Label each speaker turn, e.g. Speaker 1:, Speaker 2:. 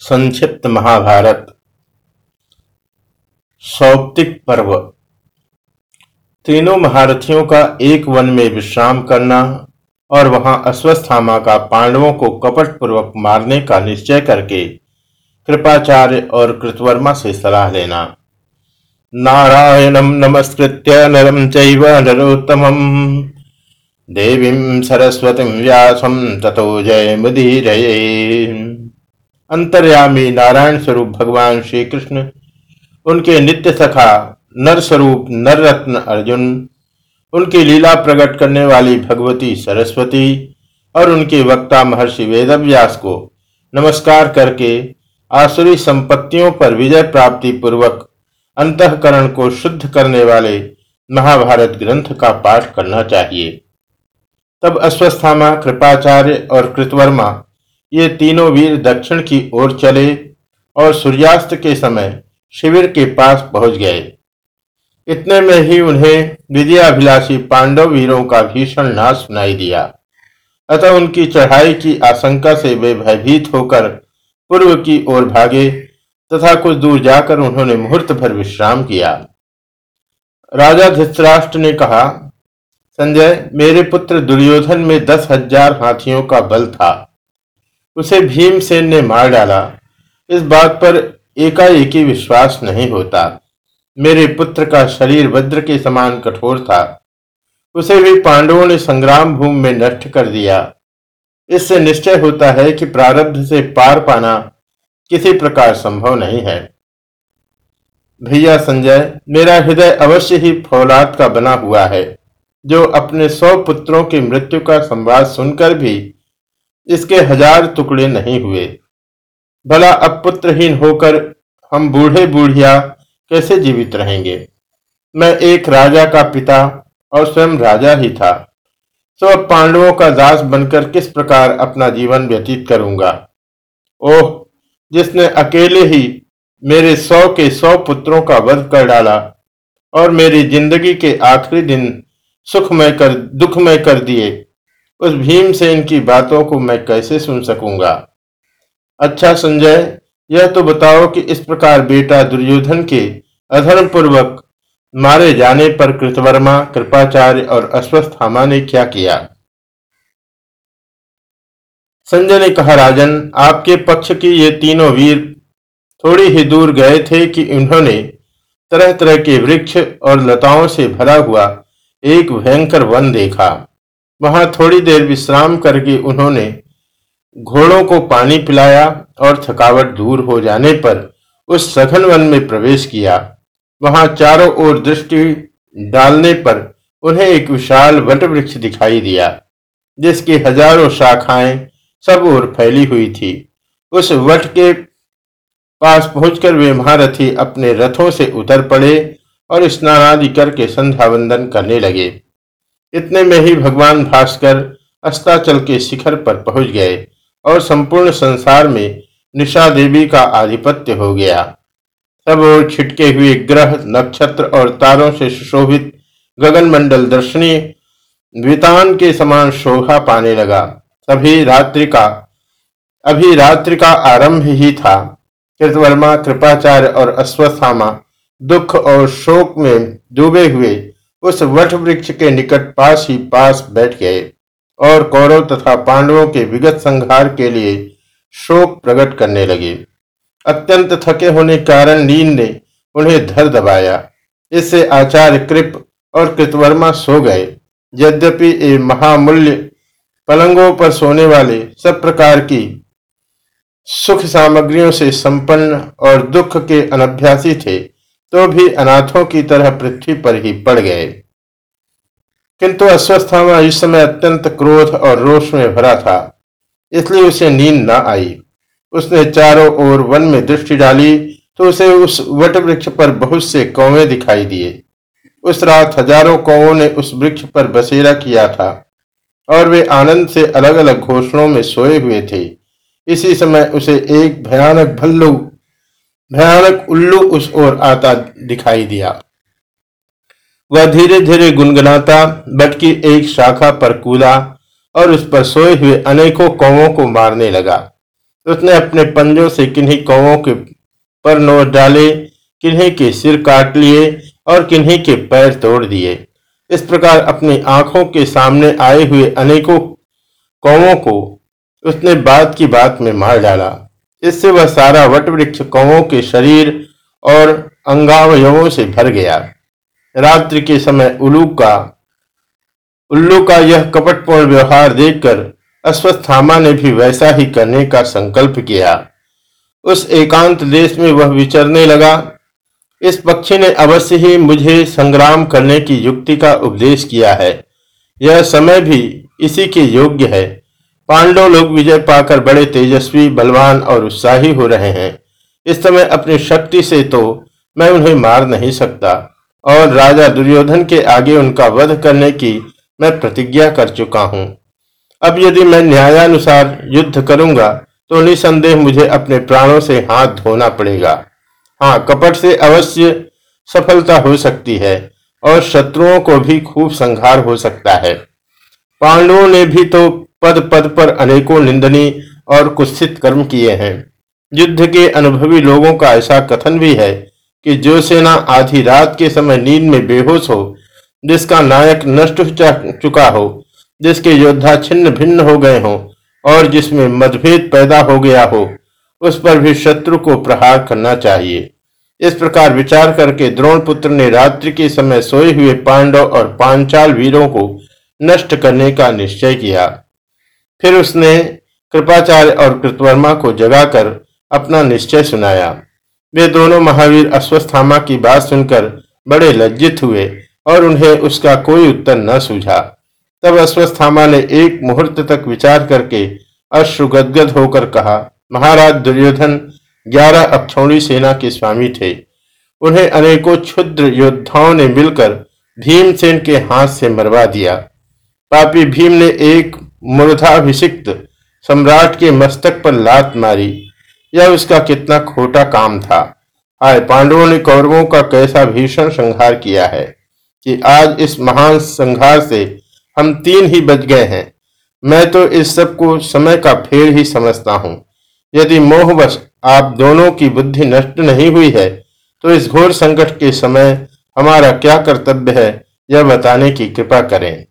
Speaker 1: संक्षिप्त महाभारत। सौप्तिक पर्व। तीनों महारथियों का एक वन में विश्राम करना और वहाँ अश्वस्थामा का पांडवों को कपट पूर्वक मारने का निश्चय करके कृपाचार्य और कृतवर्मा से सलाह लेना। नारायणम नमस्कृत्य नरम चैव नरोत्तमम। देवीं सरस्वती व्यासम ततो जय मुदीर अंतर्यामी नारायण स्वरूप भगवान श्री कृष्ण उनके नित्य सखा नर स्वरूप नर रत्न अर्जुन, उनकी लीला प्रकट करने वाली भगवती सरस्वती और उनके वक्ता महर्षि वेदव्यास को नमस्कार करके आसुरी संपत्तियों पर विजय प्राप्ति पूर्वक अंतकरण को शुद्ध करने वाले महाभारत ग्रंथ का पाठ करना चाहिए। तब अश्वस्थामा, कृपाचार्य और कृतवर्मा ये तीनों वीर दक्षिण की ओर चले और सूर्यास्त के समय शिविर के पास पहुँच गए। इतने में ही उन्हें विजयाभिलाषी पांडव वीरों का भीषण नाश सुनाई दिया। अतः उनकी चढ़ाई की आशंका से वे भयभीत होकर पूर्व की ओर भागे तथा कुछ दूर जाकर उन्होंने मुहूर्त भर विश्राम किया। राजा धृतराष्ट्र ने कहा, संजय, मेरे पुत्र दुर्योधन में दस हज़ार हाथियों का बल था। उसे भीमसेन ने मार डाला। इस बात पर एकाएकी विश्वास नहीं होता। मेरे पुत्र का शरीर वज्र के समान कठोर था। उसे भी पांडवों ने संग्राम भूमि में नष्ट कर दिया। इससे निश्चय होता है कि प्रारब्ध से पार पाना किसी प्रकार संभव नहीं है। भैया संजय, मेरा हृदय अवश्य ही फौलाद का बना हुआ है, जो अपने सौ पुत्रों की मृत्यु का संवाद सुनकर भी इसके हज़ार टुकड़े नहीं हुए। भला अब पुत्रहीन होकर हम बूढ़े बूढ़िया कैसे जीवित रहेंगे? मैं एक राजा का पिता और स्वयं राजा ही था। तो अब पांडवों का दास बनकर किस प्रकार अपना जीवन व्यतीत करूँगा? ओह, जिसने अकेले ही मेरे सौ के सौ पुत्रों का वध कर डाला और मेरी ज़िंदगी के आखिरी दिन सुखमय कर, दुखमय कर दिए। उस भीम से इनकी बातों को मैं कैसे सुन सकूँगा? अच्छा संजय, यह तो बताओ कि इस प्रकार बेटा दुर्योधन के अधर्म पूर्वक मारे जाने पर कृतवर्मा, कृपाचार्य और अश्वस्थामा ने क्या किया? संजय ने कहा, राजन, आपके पक्ष की ये तीनों वीर थोड़ी ही दूर गए थे कि उन्होंने तरह तरह के वृक्ष और लताओं से भरा हुआ एक भयंकर वन देखा। वहाँ थोड़ी देर विश्राम करके उन्होंने घोड़ों को पानी पिलाया और थकावट दूर हो जाने पर उस सघन वन में प्रवेश किया। वहाँ चारों ओर दृष्टि डालने पर उन्हें एक विशाल वट वृक्ष दिखाई दिया, जिसकी हज़ारों शाखाएँ सब ओर फैली हुई थी। उस वट के पास पहुंचकर वे महारथी अपने रथों से उतर पड़े और स्नानादि करके संध्या वंदन करने लगे। इतने में ही भगवान भास्कर अस्ताचल के शिखर पर पहुँच गए और संपूर्ण संसार में निशा देवी का आधिपत्य हो गया। सब और छिटके हुए ग्रह, नक्षत्र और तारों से सुशोभित गगन मंडल दर्शनीय वितान के समान शोभा पाने लगा। सभी रात्रि का, अभी रात्रि का आरंभ ही था। कृतवर्मा, कृपाचार्य और अश्वत्थामा दुख और शोक में डूबे हुए उस वट वृक्ष के निकट पास ही पास बैठ गए और कौरव तथा पांडवों के विगत संहार के लिए शोक प्रकट करने लगे। अत्यंत थके होने कारण नींद ने उन्हें धर दबाया। इससे आचार्य कृप और कृतवर्मा सो गए। यद्यपि ये महामूल्य पलंगों पर सोने वाले सब प्रकार की सुख सामग्रियों से संपन्न और दुख के अनभ्यासी थे तो भी अनाथों की तरह पृथ्वी पर ही पड़ गए। किंतु अश्वस्थामा इस समय अत्यंत क्रोध और रोष में भरा था, इसलिए उसे नींद न आई। उसने चारों ओर वन में दृष्टि डाली तो उसे उस वट वृक्ष पर बहुत से कौवे दिखाई दिए। उस रात हज़ारों कौवों ने उस वृक्ष पर बसेरा किया था, और वे आनंद से अलग अलग घोषणों में सोए हुए थे। इसी समय उसे एक भयानक भल्लू, भयानक उल्लू उस ओर आता दिखाई दिया। वह धीरे धीरे गुनगुनाता बट की एक शाखा पर कूदा और उस पर सोए हुए अनेकों कौवों को मारने लगा। उसने अपने पंजों से किन्हीं कौवों के पर नोच डाले, किन्हीं के सिर काट लिए और किन्हीं के पैर तोड़ दिए। इस प्रकार अपनी आँखों के सामने आए हुए अनेकों कौवों को उसने बात की बात में मार डाला। इससे वह सारा वटवृक्ष कौवों के शरीर और अंगावयवों से भर गया। रात्रि के समय उल्लू का उल्लू का यह कपटपूर्ण व्यवहार देखकर अश्वस्थामा ने भी वैसा ही करने का संकल्प किया। उस एकांत देश में वह विचरने लगा। इस पक्षी ने अवश्य ही मुझे संग्राम करने की युक्ति का उपदेश किया है। यह समय भी इसी के योग्य है। पांडव लोग विजय पाकर बड़े तेजस्वी, बलवान और उत्साही हो रहे हैं। इस समय अपनी शक्ति से तो मैं उन्हें मार नहीं सकता। और राजा दुर्योधन के आगे उनका वध करने की मैं प्रतिज्ञा कर चुका हूँ। अब यदि मैं न्यायानुसार युद्ध करूँगा तो निसंदेह मुझे अपने प्राणों से हाथ धोना पड़ेगा। हाँ कपट से अवश्य सफलता हो सकती है और शत्रुओं को भी खूब संहार हो सकता है। पांडवों ने भी तो पद पद पर अनेकों निंदनी और कुत्सित कर्म किए हैं। युद्ध के अनुभवी लोगों का ऐसा कथन भी है कि जो सेना आधी रात के समय नींद में बेहोश हो, जिसका नायक नष्ट चुका हो, जिसके योद्धा छिन्न भिन्न हो गए हों, और जिसमें मतभेद पैदा हो गया हो, उस पर भी शत्रु को प्रहार करना चाहिए। इस प्रकार विचार करके द्रोण पुत्र ने रात्रि के समय सोए हुए पांडव और पांचाल वीरों को नष्ट करने का निश्चय किया। फिर उसने कृपाचार्य और कृतवर्मा को जगाकर अपना निश्चय सुनाया। वे दोनों महावीर अश्वस्थामा की बात सुनकर बड़े लज्जित हुए और उन्हें उसका कोई उत्तर न सूझा। तब अश्वस्थामा ने एक मुहूर्त तक विचार करके अश्रुगदगद होकर कहा, महाराज दुर्योधन, ग्यारह अक्षौणी सेना के स्वामी थे। उन्हें अनेकों क्षुद्र योद्धाओं ने मिलकर भीमसेन के हाथ से मरवा दिया। पापी भीम ने एक मूर्धाभिषिक्त सम्राट के मस्तक पर लात मारी। यह उसका कितना खोटा काम था। आय पांडवों ने कौरवों का कैसा भीषण संहार किया है कि आज इस महान संहार से हम तीन ही बच गए हैं। मैं तो इस सबको समय का फेर ही समझता हूँ। यदि मोहवश आप दोनों की बुद्धि नष्ट नहीं हुई है तो इस घोर संकट के समय हमारा क्या कर्तव्य है, यह बताने की कृपा करें।